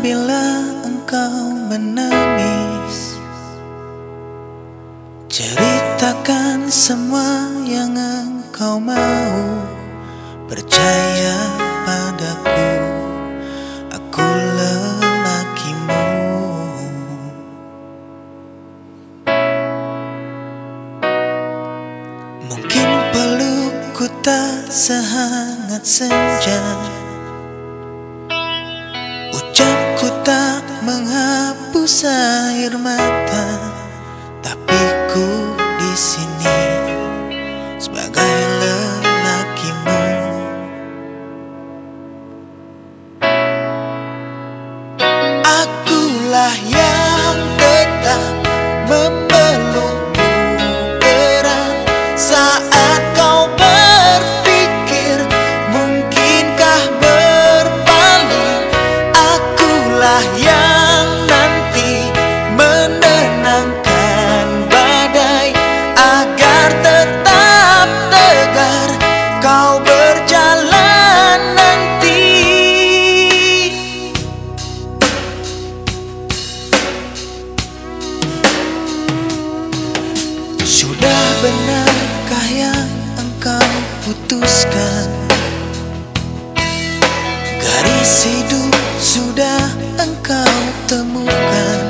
Apabila engkau menangis. Ceritakan semua yang engkau mau. Percaya padaku Aku lelakimu Mungkin pelukku tak sehangat senja menghapus air mata, Sudah benarkah yang engkau putuskan? Garis hidup sudah engkau temukan